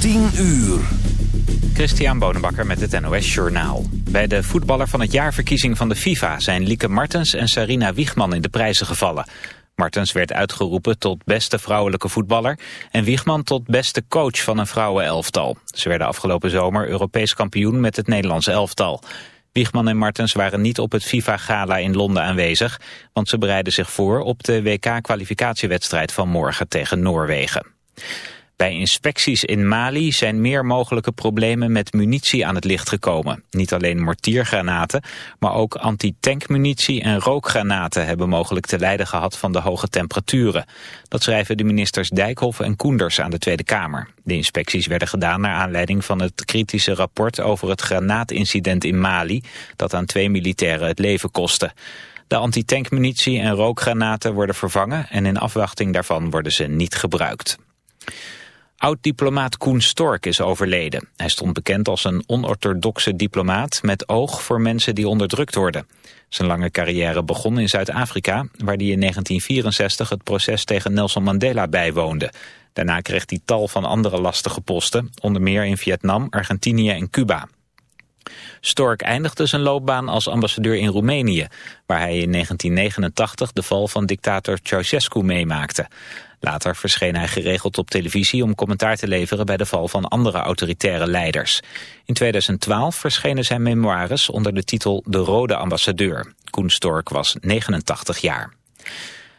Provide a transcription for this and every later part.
10 uur. Christian Bonenbakker met het NOS Journaal. Bij de voetballer van het jaarverkiezing van de FIFA zijn Lieke Martens en Sarina Wiegman in de prijzen gevallen. Martens werd uitgeroepen tot beste vrouwelijke voetballer en Wiegman tot beste coach van een vrouwenelftal. Ze werden afgelopen zomer Europees kampioen met het Nederlandse elftal. Wiegman en Martens waren niet op het FIFA-gala in Londen aanwezig, want ze bereiden zich voor op de WK-kwalificatiewedstrijd van morgen tegen Noorwegen. Bij inspecties in Mali zijn meer mogelijke problemen met munitie aan het licht gekomen. Niet alleen mortiergranaten, maar ook anti-tankmunitie en rookgranaten hebben mogelijk te lijden gehad van de hoge temperaturen. Dat schrijven de ministers Dijkhoff en Koenders aan de Tweede Kamer. De inspecties werden gedaan naar aanleiding van het kritische rapport over het granaatincident in Mali, dat aan twee militairen het leven kostte. De antitankmunitie en rookgranaten worden vervangen en in afwachting daarvan worden ze niet gebruikt. Oud-diplomaat Koen Stork is overleden. Hij stond bekend als een onorthodoxe diplomaat met oog voor mensen die onderdrukt worden. Zijn lange carrière begon in Zuid-Afrika, waar hij in 1964 het proces tegen Nelson Mandela bijwoonde. Daarna kreeg hij tal van andere lastige posten, onder meer in Vietnam, Argentinië en Cuba. Stork eindigde zijn loopbaan als ambassadeur in Roemenië, waar hij in 1989 de val van dictator Ceausescu meemaakte. Later verscheen hij geregeld op televisie om commentaar te leveren bij de val van andere autoritaire leiders. In 2012 verschenen zijn memoires onder de titel De Rode Ambassadeur. Koen Stork was 89 jaar.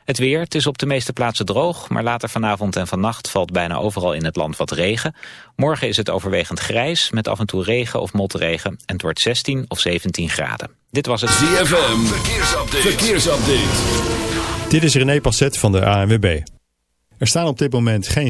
Het weer, het is op de meeste plaatsen droog, maar later vanavond en vannacht valt bijna overal in het land wat regen. Morgen is het overwegend grijs, met af en toe regen of motregen en het wordt 16 of 17 graden. Dit was het ZFM, verkeersupdate. verkeersupdate. Dit is René Passet van de ANWB. Er staan op dit moment geen...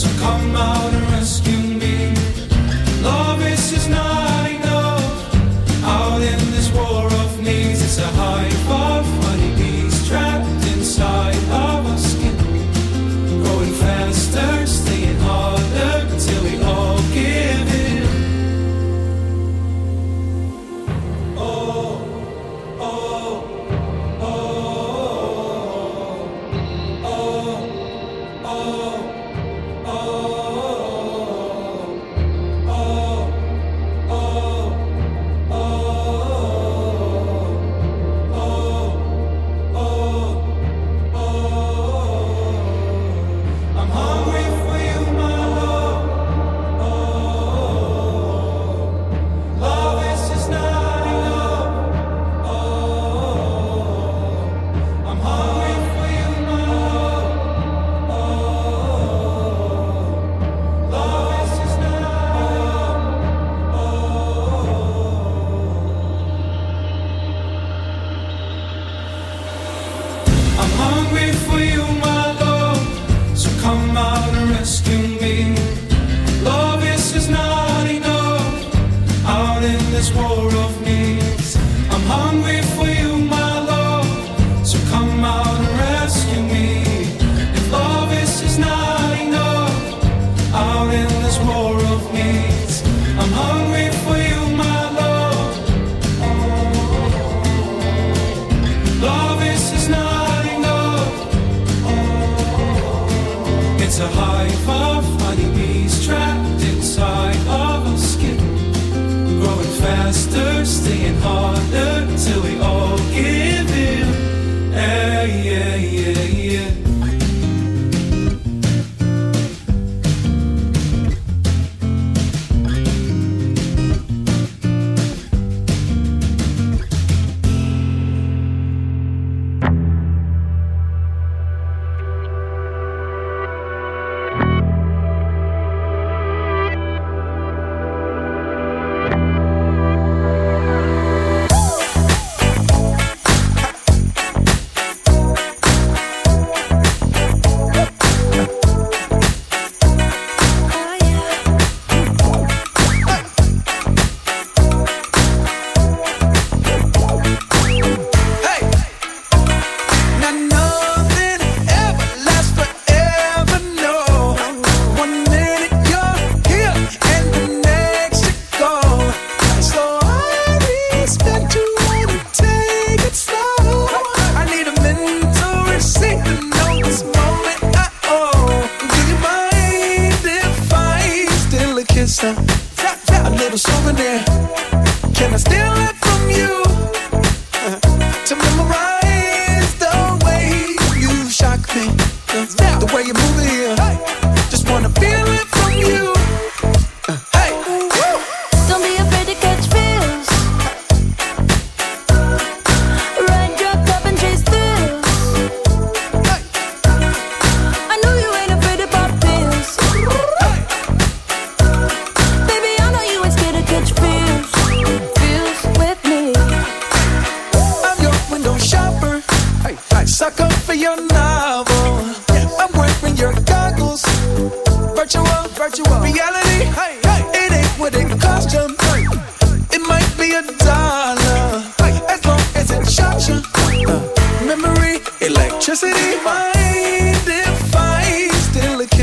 So come out and rescue me. Love is not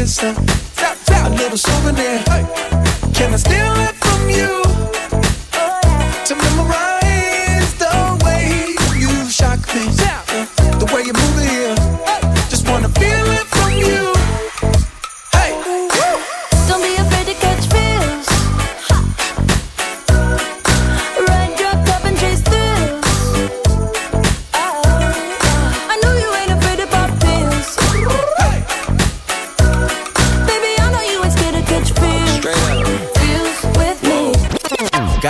paid to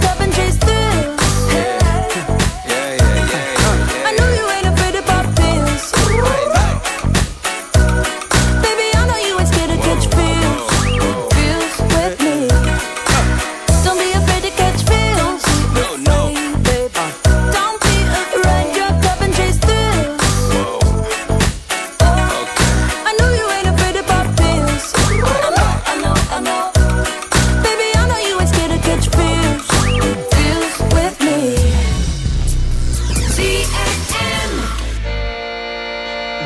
cup and chase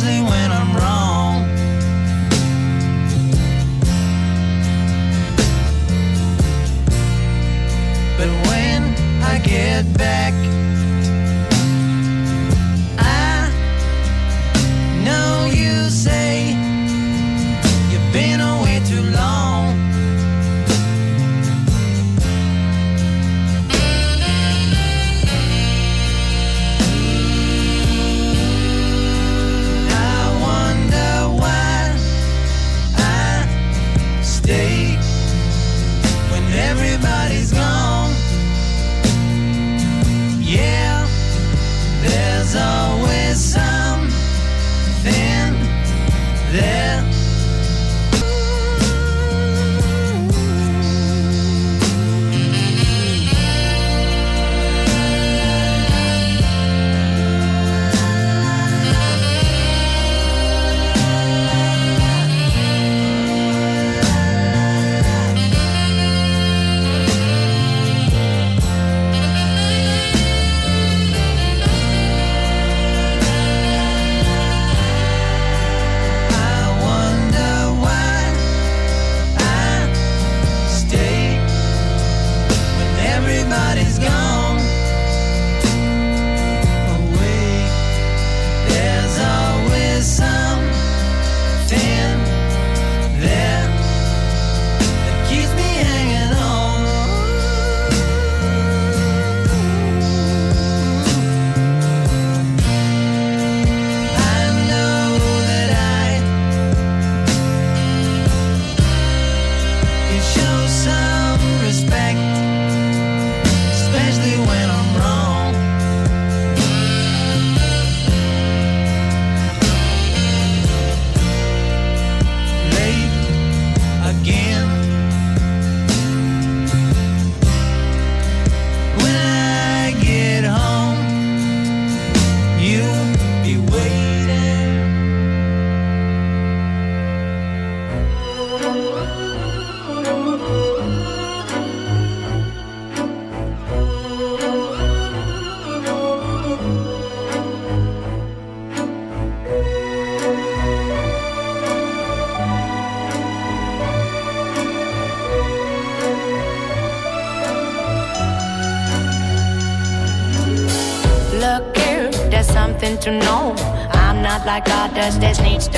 Especially when I'm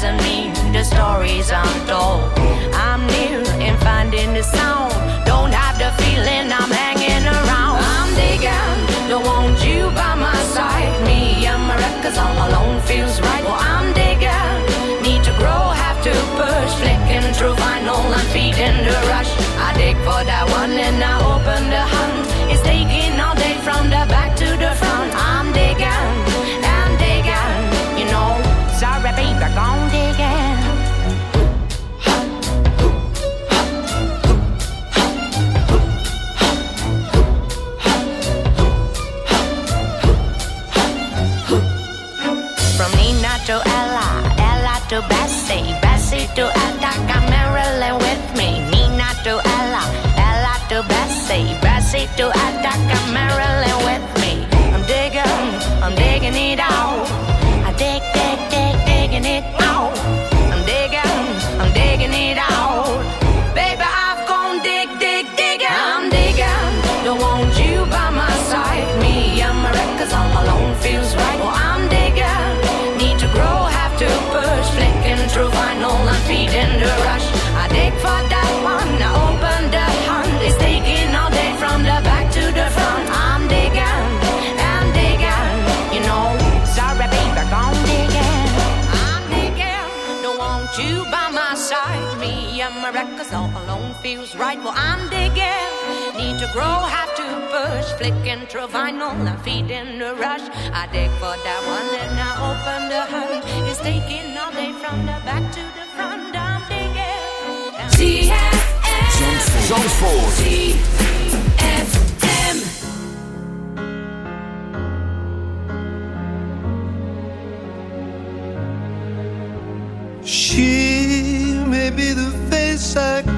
doesn't mean the stories untold. I'm near in finding the sound. Don't have the feeling I'm hanging around. I'm digging, don't want you by my side. Me and my records all alone feels right. Well, I'm digging, need to grow, have to push. Flicking through vinyl and feeding the rush. I dig for that one and I Bessie to Etta, feels right. Well, I'm digging. Need to grow, have to push. Flicking through vinyl, I'm feeding the rush. I dig for that one, and I open the hood. It's taking all day from the back to the front. I'm digging. She may be the face I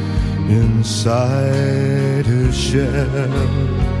inside her shell.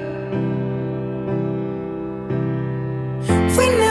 We never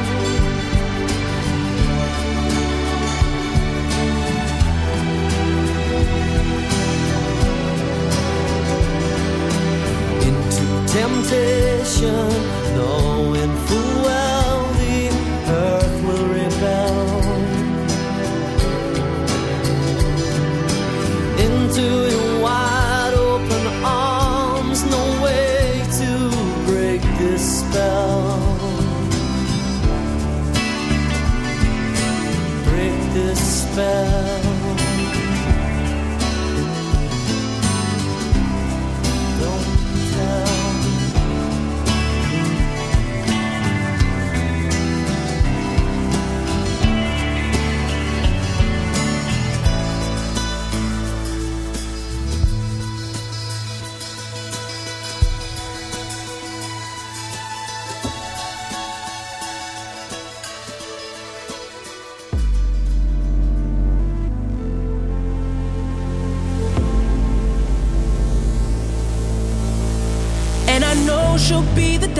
Temptation, knowing full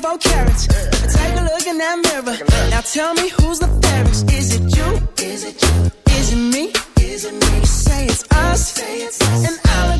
24 carats. Take a look in that mirror. Now tell me who's the fairest. Is it you? Is it you? Is it me? Is it me? Say it's us. Say. And I'll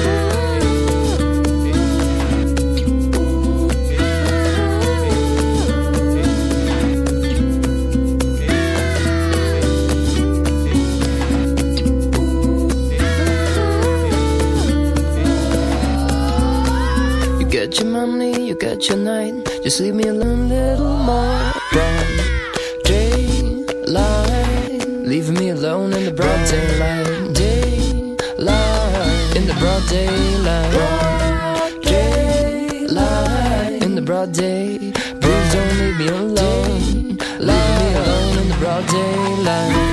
Your money, you got your night. Just leave me alone little more. Broad daylight, leaving me alone in the broad daylight. Daylight, in the broad daylight. Daylight, in the broad day. Please don't leave me alone. Leave me alone in the broad daylight.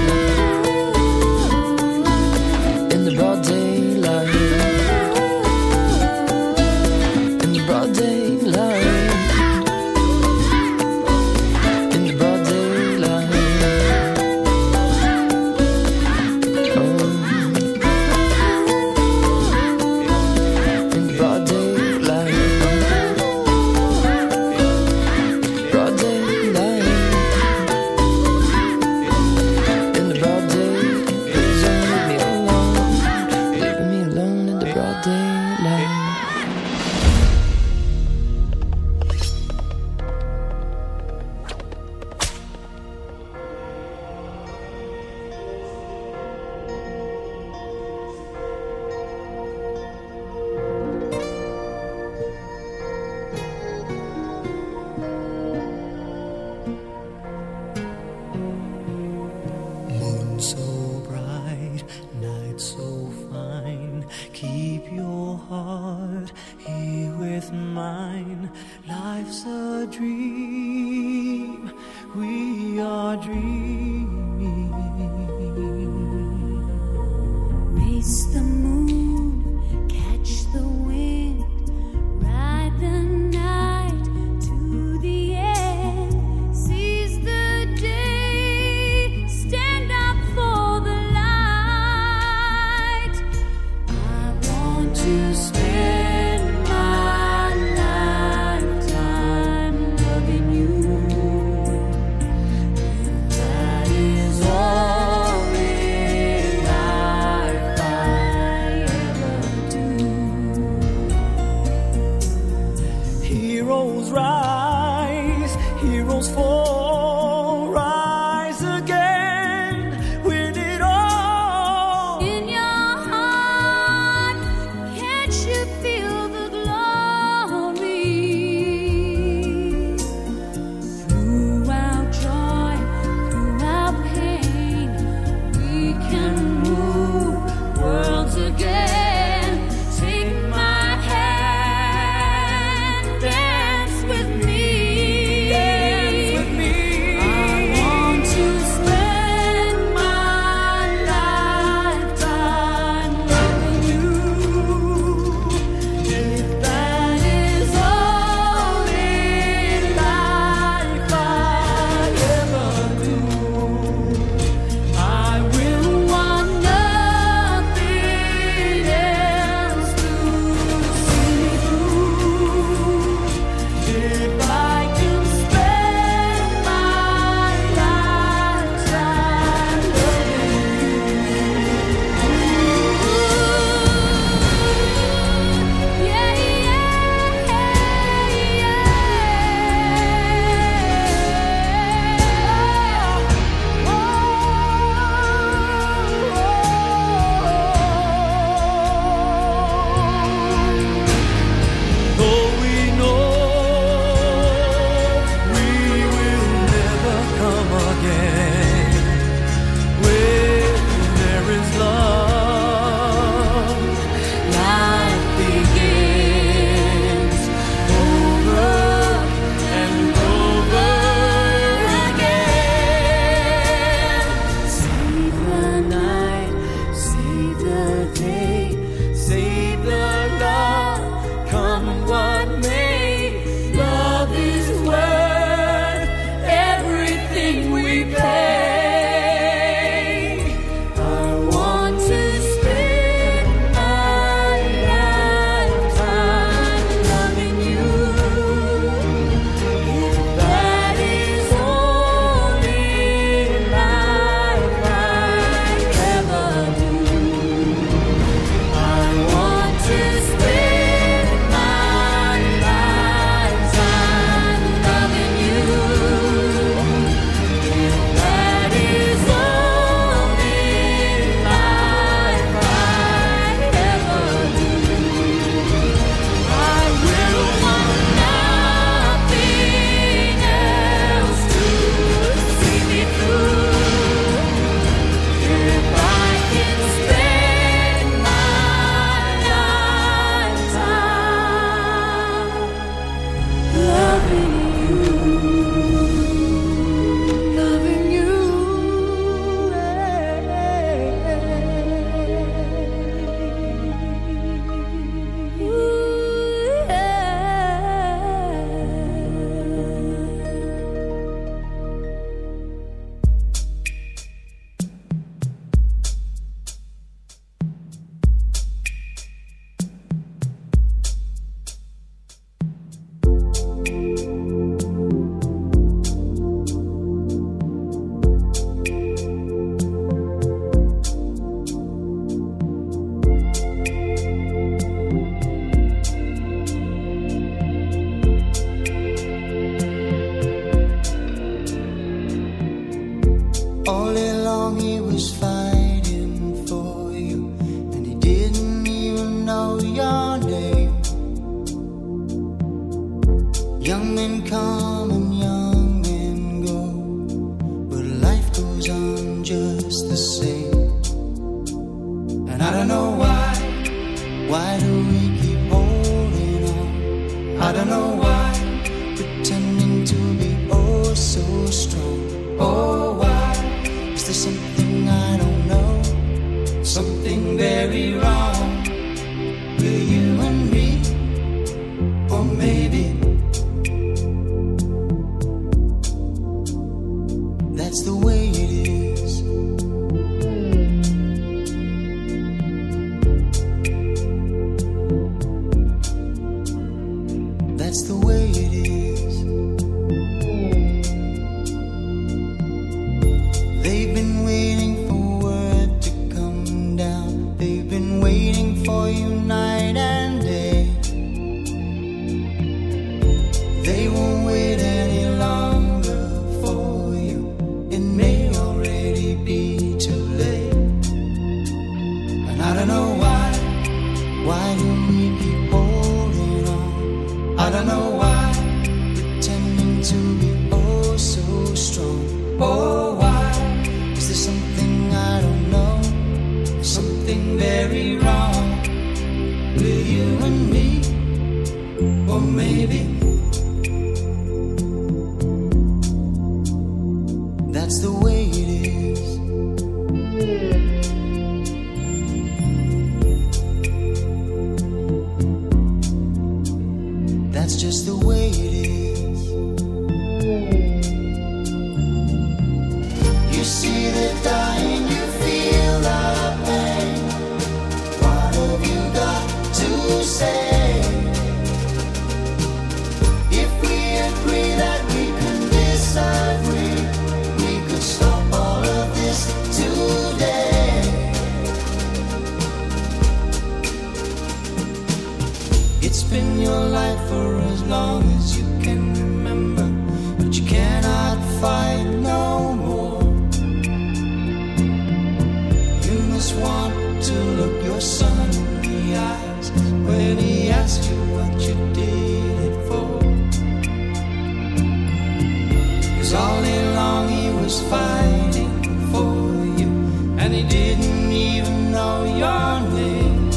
Cause all day long he was fighting for you, and he didn't even know your name.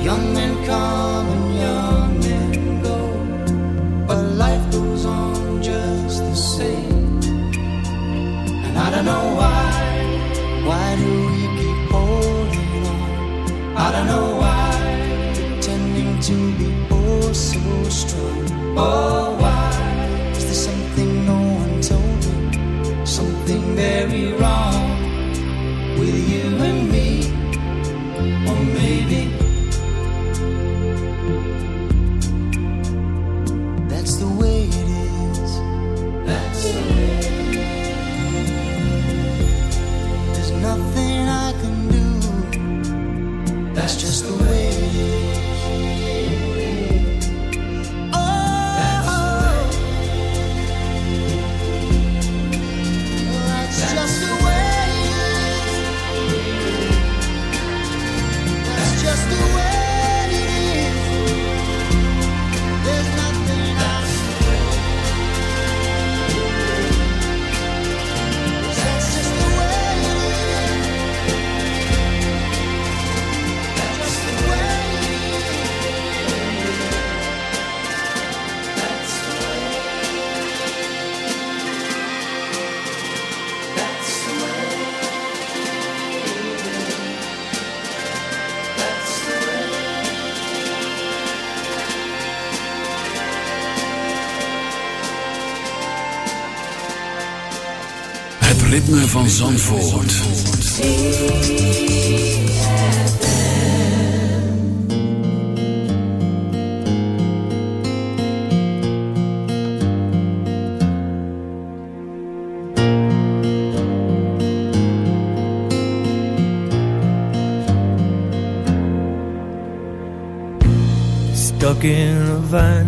Young men come and young men go, but life goes on just the same. And I don't know why, why do we keep holding on? I don't know why, pretending to be oh so strong. Oh, van Zandvoort. Stuck in a van.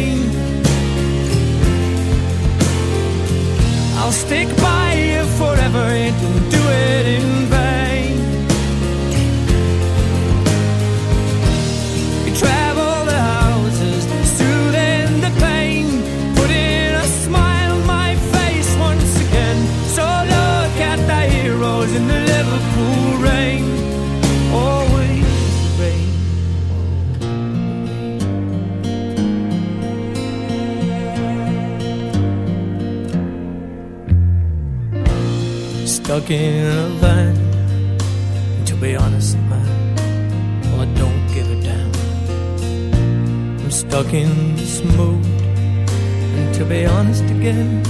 I'll stick by you forever Stuck in a van. To be honest, man, well, I don't give a damn. I'm stuck in this mood. And to be honest again,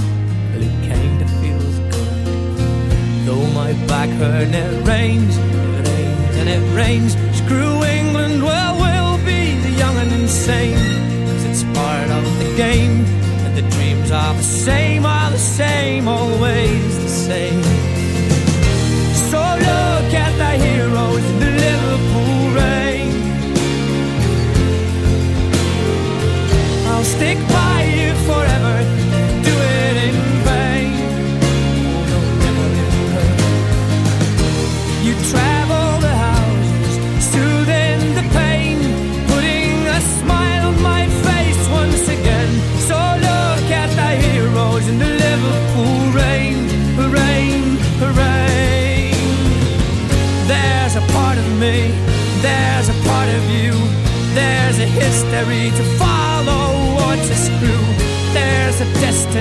well, it kinda feels good. Though my back hurt and it rains, it rains and it rains.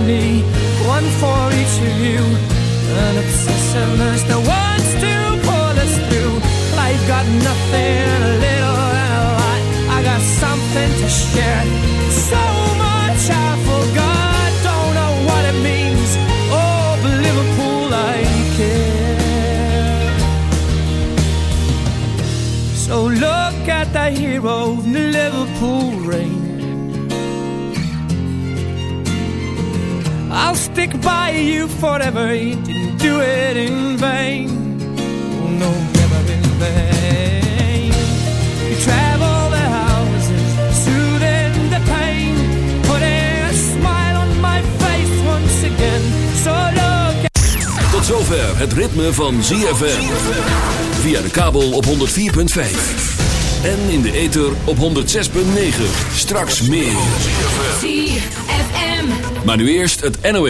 A destiny, one for each of you, an obsessiveness that wants stick by you forever. You didn't do it in vain. Oh no, never in vain. You travel the houses, soothing the pain, putting a smile on my face once again. So look Tot zover het ritme van ZFM. Via de kabel op 104.5. En in de ether op 106.9. Straks meer. ZFM. Maar nu eerst het NOS.